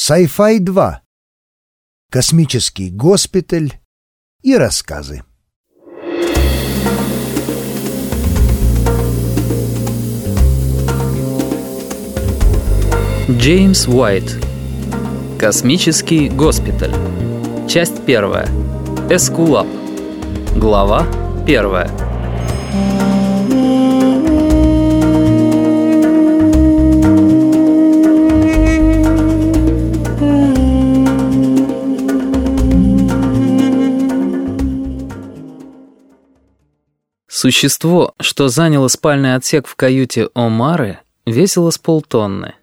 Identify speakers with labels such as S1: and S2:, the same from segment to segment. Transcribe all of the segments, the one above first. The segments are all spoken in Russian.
S1: Sci-Fi 2. Космический госпиталь и рассказы.
S2: Джеймс Уайт. Космический госпиталь. Часть первая. Эскулап. Глава первая. Существо, что заняло спальный отсек в каюте Омары, весило с полтонны.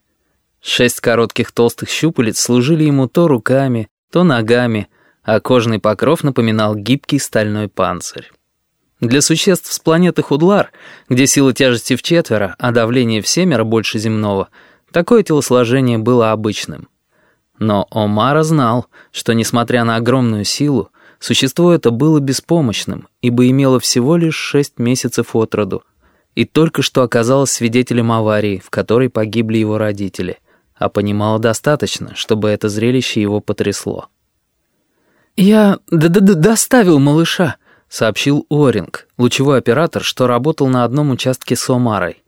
S2: Шесть коротких толстых щупалец служили ему то руками, то ногами, а кожный покров напоминал гибкий стальной панцирь. Для существ с планеты Худлар, где сила тяжести в четверо, а давление в семеро больше земного, такое телосложение было обычным. Но Омара знал, что, несмотря на огромную силу, Существо это было беспомощным, ибо имело всего лишь шесть месяцев от роду, и только что оказалось свидетелем аварии, в которой погибли его родители, а понимало достаточно, чтобы это зрелище его потрясло. «Я д -д -д доставил малыша», — сообщил Оринг, лучевой оператор, что работал на одном участке с Омарой.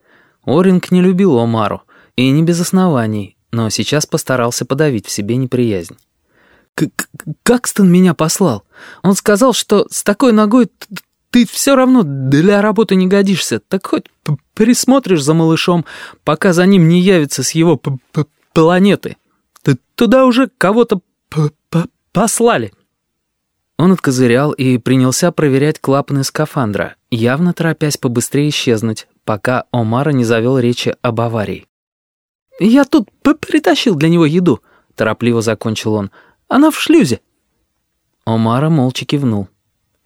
S2: Оринг не любил Омару, и не без оснований, но сейчас постарался подавить в себе неприязнь. «Какстон меня послал. Он сказал, что с такой ногой ты все равно для работы не годишься, так хоть присмотришь за малышом, пока за ним не явится с его планеты. Ты туда уже кого-то послали». Он откозырял и принялся проверять клапаны скафандра, явно торопясь побыстрее исчезнуть, пока Омара не завел речи об аварии. «Я тут притащил для него еду», — торопливо закончил он, — она в шлюзе». Омара молча кивнул.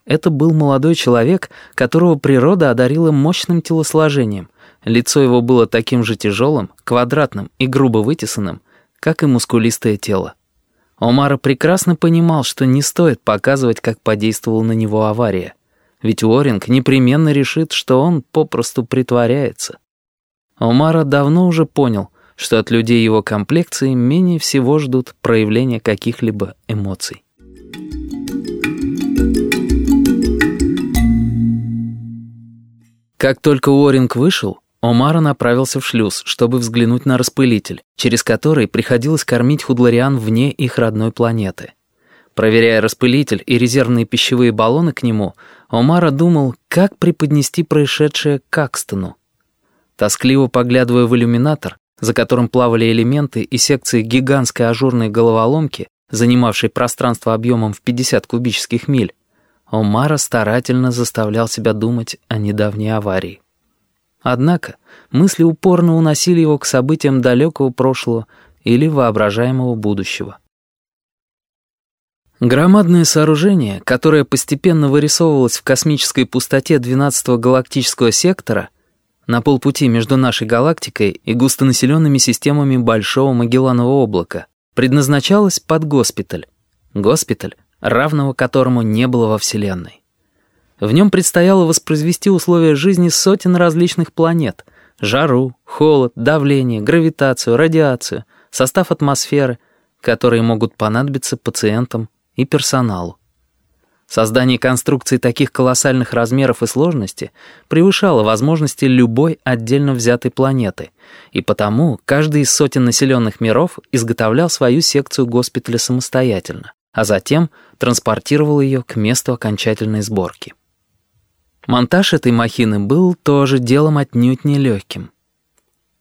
S2: Это был молодой человек, которого природа одарила мощным телосложением. Лицо его было таким же тяжелым, квадратным и грубо вытесанным, как и мускулистое тело. Омара прекрасно понимал, что не стоит показывать, как подействовала на него авария. Ведь Уоринг непременно решит, что он попросту притворяется. Омара давно уже понял — что от людей его комплекции менее всего ждут проявления каких-либо эмоций. Как только Уоринг вышел, Омара направился в шлюз, чтобы взглянуть на распылитель, через который приходилось кормить худлариан вне их родной планеты. Проверяя распылитель и резервные пищевые баллоны к нему, Омара думал, как преподнести происшедшее к Акстону. Тоскливо поглядывая в иллюминатор, за которым плавали элементы и секции гигантской ажурной головоломки, занимавшей пространство объемом в 50 кубических миль, Омара старательно заставлял себя думать о недавней аварии. Однако мысли упорно уносили его к событиям далекого прошлого или воображаемого будущего. Громадное сооружение, которое постепенно вырисовывалось в космической пустоте 12-го галактического сектора — на полпути между нашей галактикой и густонаселенными системами Большого Магелланового облака, предназначалась под госпиталь. Госпиталь, равного которому не было во Вселенной. В нем предстояло воспроизвести условия жизни сотен различных планет, жару, холод, давление, гравитацию, радиацию, состав атмосферы, которые могут понадобиться пациентам и персоналу. Создание конструкций таких колоссальных размеров и сложности превышало возможности любой отдельно взятой планеты, и потому каждый из сотен населенных миров изготовлял свою секцию госпиталя самостоятельно, а затем транспортировал ее к месту окончательной сборки. Монтаж этой махины был тоже делом отнюдь нелегким.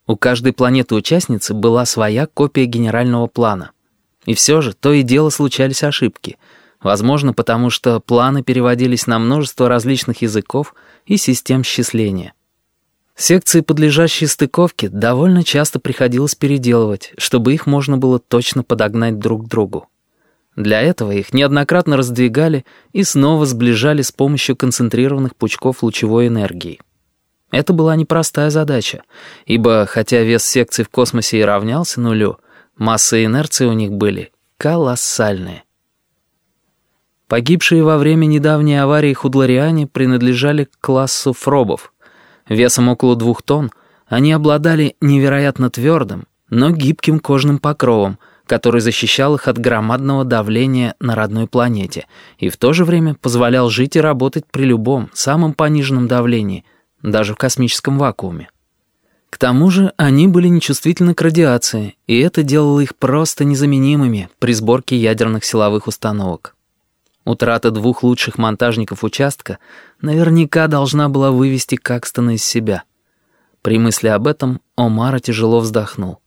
S2: У каждой планеты-участницы была своя копия генерального плана. И все же то и дело случались ошибки — Возможно, потому что планы переводились на множество различных языков и систем счисления. Секции, подлежащие стыковке, довольно часто приходилось переделывать, чтобы их можно было точно подогнать друг к другу. Для этого их неоднократно раздвигали и снова сближали с помощью концентрированных пучков лучевой энергии. Это была непростая задача, ибо, хотя вес секций в космосе и равнялся нулю, масса и инерция у них были колоссальные. Погибшие во время недавней аварии худлариане принадлежали к классу фробов. Весом около двух тонн они обладали невероятно твердым, но гибким кожным покровом, который защищал их от громадного давления на родной планете и в то же время позволял жить и работать при любом, самом пониженном давлении, даже в космическом вакууме. К тому же они были нечувствительны к радиации, и это делало их просто незаменимыми при сборке ядерных силовых установок. Утрата двух лучших монтажников участка наверняка должна была вывести Какстона из себя. При мысли об этом Омара тяжело вздохнул.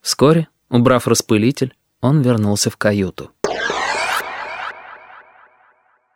S2: Вскоре, убрав распылитель, он вернулся в каюту.